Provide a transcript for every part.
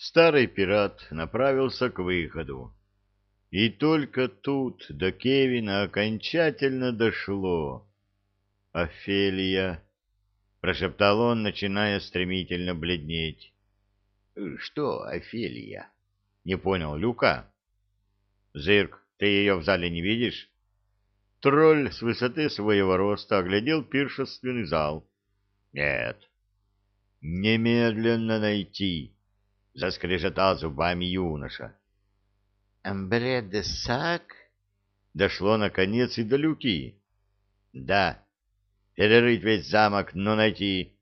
старый пират направился к выходу. И только тут до Кевина окончательно дошло. «Офелия!» — прошептал он, начиная стремительно бледнеть. «Что, Офелия?» — не понял Люка. «Зырк, ты ее в зале не видишь?» Тролль с высоты своего роста оглядел пиршественный зал. «Нет». «Немедленно найти!» — заскрежетал зубами юноша. «Амбре де Сак?» Дошло, наконец, и до люки. «Да, перерыть весь замок, но найти.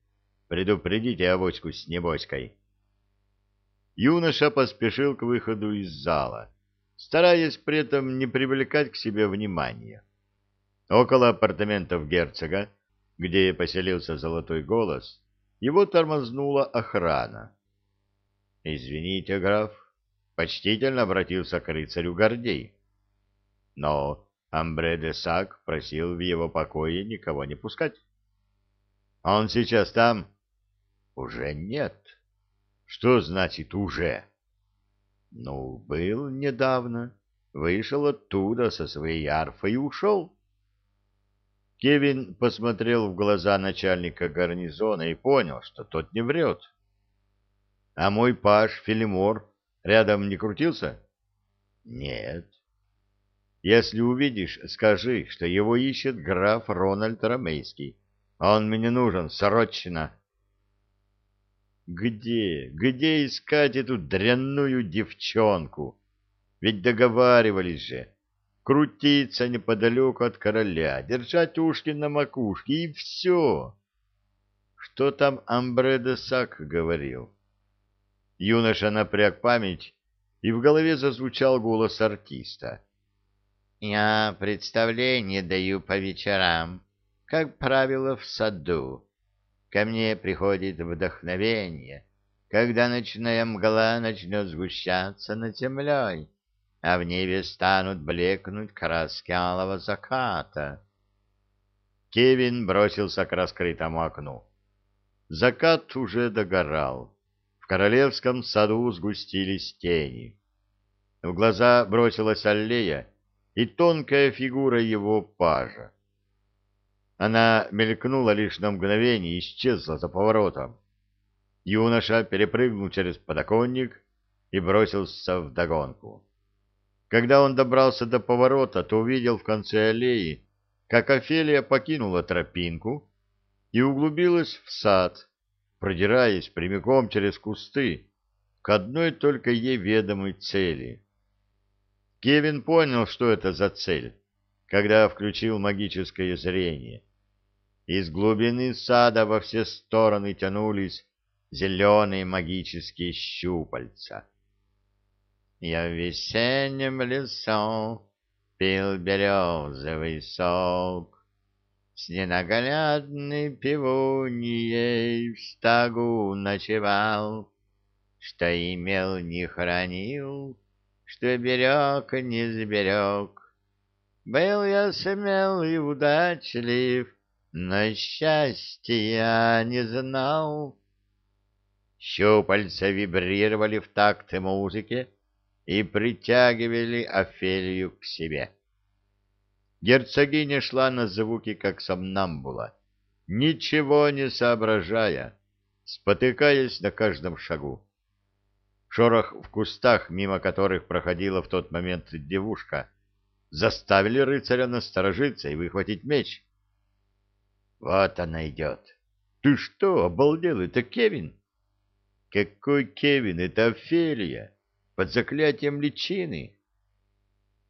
Предупредите авоську с небоськой». Юноша поспешил к выходу из зала, стараясь при этом не привлекать к себе внимания. Около апартаментов герцога, где поселился золотой голос, его тормознула охрана. «Извините, граф», — почтительно обратился к рыцарю Гордей. Но Амбре де Сак просил в его покое никого не пускать. «Он сейчас там?» «Уже нет». «Что значит «уже»?» «Ну, был недавно. Вышел оттуда со своей арфой и ушел». Кевин посмотрел в глаза начальника гарнизона и понял, что тот не врет. А мой паш Филимор рядом не крутился? Нет. Если увидишь, скажи, что его ищет граф Рональд Ромейский. Он мне нужен срочно. Где, где искать эту дрянную девчонку? Ведь договаривались же. Крутиться неподалеку от короля, держать ушки на макушке, и все. Что там Амбре де Сак говорил? Юноша напряг память, и в голове зазвучал голос артиста. «Я представление даю по вечерам, как правило, в саду. Ко мне приходит вдохновение, когда ночная мгла начнет сгущаться над землей, а в небе станут блекнуть краски алого заката». Кевин бросился к раскрытому окну. Закат уже догорал королевском саду сгустились тени. В глаза бросилась аллея и тонкая фигура его пажа. Она мелькнула лишь на мгновение и исчезла за поворотом. Юноша перепрыгнул через подоконник и бросился в догонку. Когда он добрался до поворота, то увидел в конце аллеи, как Офелия покинула тропинку и углубилась в сад, продираясь прямиком через кусты к одной только ей ведомой цели. Кевин понял, что это за цель, когда включил магическое зрение. Из глубины сада во все стороны тянулись зеленые магические щупальца. Я в весеннем лесу пил березовый сок, с ненаглядной пивуньей в стагу ночевал, Что имел не хранил, что берег не сберег. Был я смел и удачлив, но счастья не знал. Щупальца вибрировали в такт музыке и притягивали Офелию к себе. Герцогиня шла на звуки, как сомнамбула, ничего не соображая, спотыкаясь на каждом шагу. Шорох в кустах, мимо которых проходила в тот момент девушка, заставили рыцаря насторожиться и выхватить меч. Вот она идет. Ты что, обалдел? Это Кевин? Какой Кевин? Это Офелия. Под заклятием личины.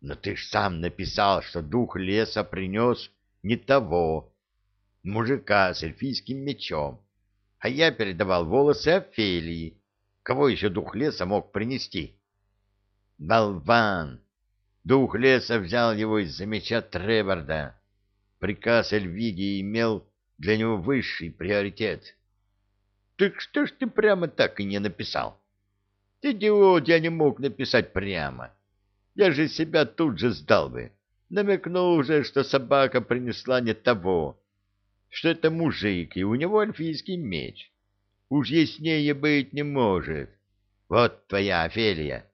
Но ты ж сам написал, что дух леса принес не того, мужика с эльфийским мечом, а я передавал волосы Офелии. Кого еще дух леса мог принести? Болван! Дух леса взял его из-за меча Треварда. Приказ Эльвиги имел для него высший приоритет. Так что ж ты прямо так и не написал? Ты идиот, я не мог написать прямо. Я же себя тут же сдал бы. Намекнул уже, что собака принесла не того, что это мужик, и у него эльфийский меч. Уж яснее быть не может. Вот твоя Офелия.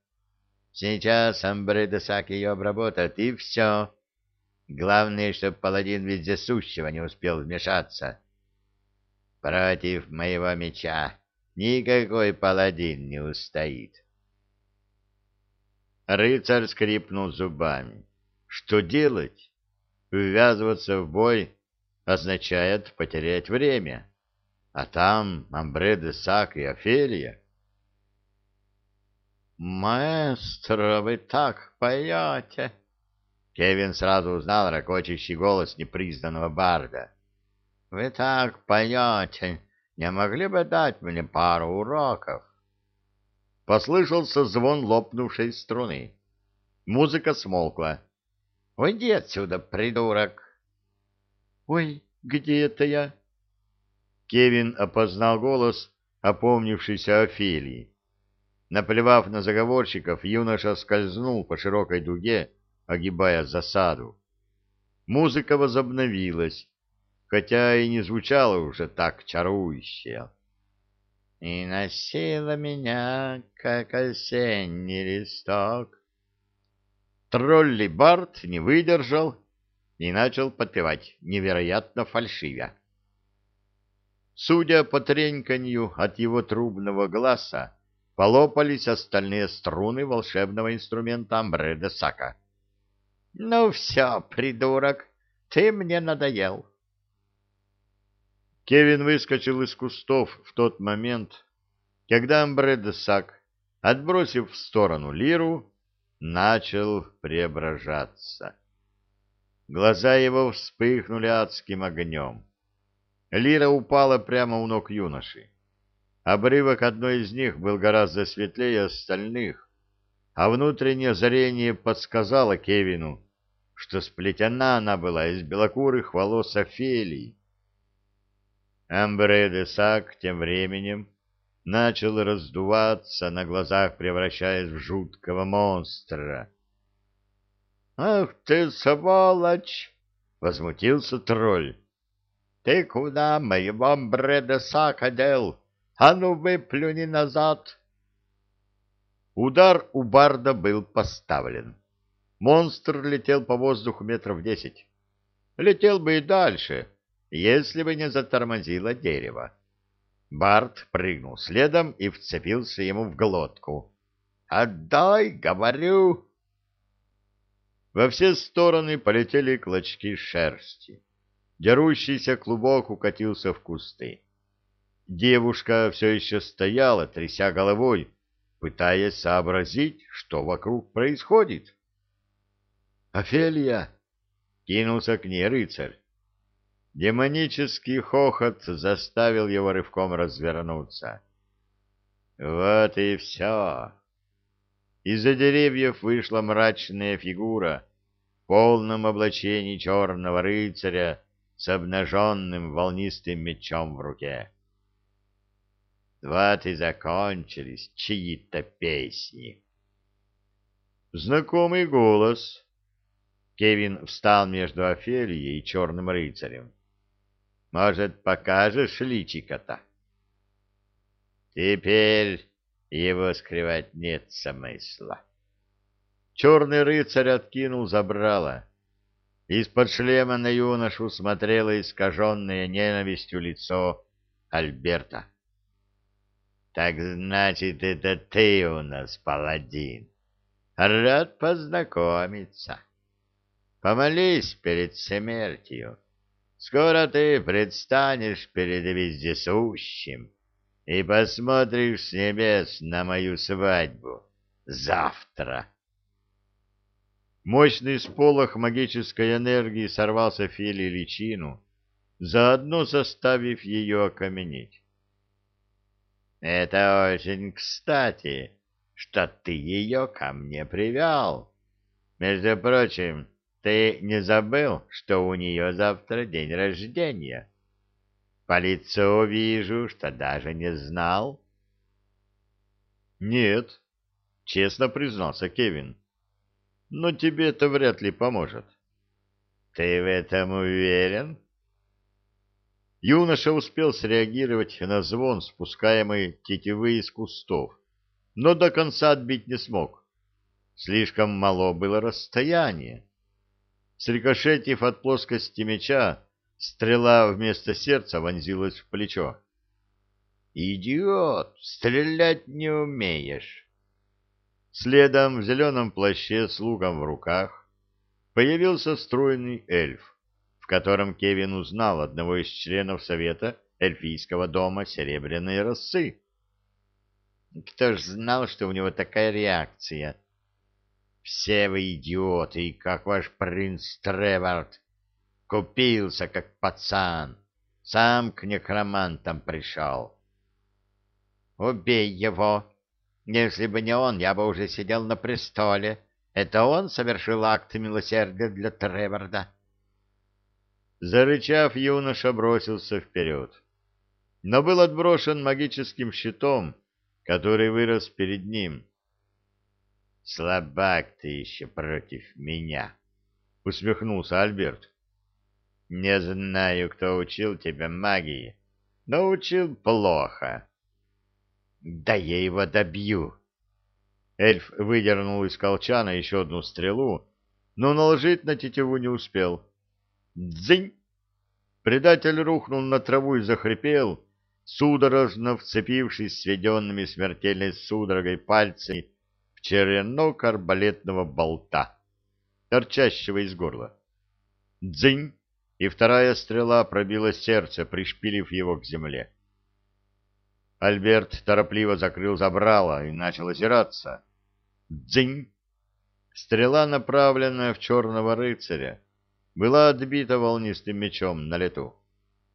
Сейчас Амбредесак ее обработает, и все. Главное, чтобы паладин вездесущего не успел вмешаться. Против моего меча никакой паладин не устоит. Рыцарь скрипнул зубами. Что делать? Ввязываться в бой означает потерять время. А там Амбре де Сак и Офелия. «Маэстро, вы так поете!» Кевин сразу узнал ракочащий голос непризнанного барда. «Вы так поете! Не могли бы дать мне пару уроков?» Послышался звон лопнувшей струны. Музыка смолкла. «Уйди отсюда, придурок!» «Ой, где это я?» Кевин опознал голос опомнившейся Офелии. Наплевав на заговорщиков, юноша скользнул по широкой дуге, огибая засаду. Музыка возобновилась, хотя и не звучала уже так чарующе. И носила меня, как осенний листок. Тролли Барт не выдержал и начал подпевать, невероятно фальшивя. Судя по треньканью от его трубного глаза, полопались остальные струны волшебного инструмента Амбре Сака. — Ну все, придурок, ты мне надоел. Кевин выскочил из кустов в тот момент, когда Амбре Сак, отбросив в сторону лиру, начал преображаться. Глаза его вспыхнули адским огнем. Лира упала прямо у ног юноши. Обрывок одной из них был гораздо светлее остальных, а внутреннее зрение подсказало Кевину, что сплетена она была из белокурых волос Офелии. Амбре де Сак тем временем начал раздуваться на глазах, превращаясь в жуткого монстра. «Ах ты, сволочь!» — возмутился тролль. Ты куда моего бреда сака дел? А ну выплюни назад. Удар у барда был поставлен. Монстр летел по воздуху метров десять. Летел бы и дальше, если бы не затормозило дерево. Барт прыгнул следом и вцепился ему в глотку. «Отдай, говорю!» Во все стороны полетели клочки шерсти. Дерущийся клубок укатился в кусты. Девушка все еще стояла, тряся головой, пытаясь сообразить, что вокруг происходит. «Офелия!» — кинулся к ней рыцарь. Демонический хохот заставил его рывком развернуться. «Вот и все!» Из-за деревьев вышла мрачная фигура в полном облачении черного рыцаря с обнаженным волнистым мечом в руке. Вот и закончились чьи-то песни. Знакомый голос. Кевин встал между Офелией и черным рыцарем. Может, покажешь личика-то? Теперь его скрывать нет смысла. Черный рыцарь откинул забрало. Из-под шлема на юношу смотрело искаженное ненавистью лицо Альберта. «Так значит, это ты у нас, паладин. Рад познакомиться. Помолись перед смертью. Скоро ты предстанешь перед вездесущим и посмотришь с небес на мою свадьбу завтра». Мощный сполох магической энергии сорвался Фили личину, заодно заставив ее окаменеть. «Это очень кстати, что ты ее ко мне привел. Между прочим, ты не забыл, что у нее завтра день рождения? По лицу вижу, что даже не знал». «Нет», — честно признался Кевин но тебе это вряд ли поможет. Ты в этом уверен? Юноша успел среагировать на звон, спускаемый тетивы из кустов, но до конца отбить не смог. Слишком мало было расстояние. Срикошетив от плоскости меча, стрела вместо сердца вонзилась в плечо. «Идиот! Стрелять не умеешь!» Следом в зеленом плаще с луком в руках появился стройный эльф, в котором Кевин узнал одного из членов совета эльфийского дома Серебряной Росы. Кто ж знал, что у него такая реакция? Все вы идиоты, как ваш принц Тревард. Купился, как пацан. Сам к некромантам пришел. Убей его. Если бы не он, я бы уже сидел на престоле. Это он совершил акт милосердия для Треварда. Зарычав, юноша бросился вперед, но был отброшен магическим щитом, который вырос перед ним. «Слабак ты еще против меня!» — усмехнулся Альберт. «Не знаю, кто учил тебя магии, но учил плохо». «Да я его добью!» Эльф выдернул из колчана еще одну стрелу, но наложить на тетиву не успел. «Дзынь!» Предатель рухнул на траву и захрипел, судорожно вцепившись сведенными смертельной судорогой пальцами черенок арбалетного болта, торчащего из горла. Дзынь! И вторая стрела пробила сердце, пришпилив его к земле. Альберт торопливо закрыл забрало и начал озираться. Дзынь! Стрела, направленная в черного рыцаря, была отбита волнистым мечом на лету.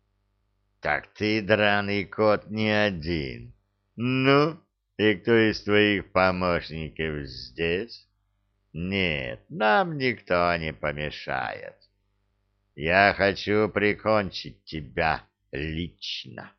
— Так ты, драный кот, не один. Ну, и кто из твоих помощников здесь? Нет, нам никто не помешает. Я хочу прикончить тебя лично.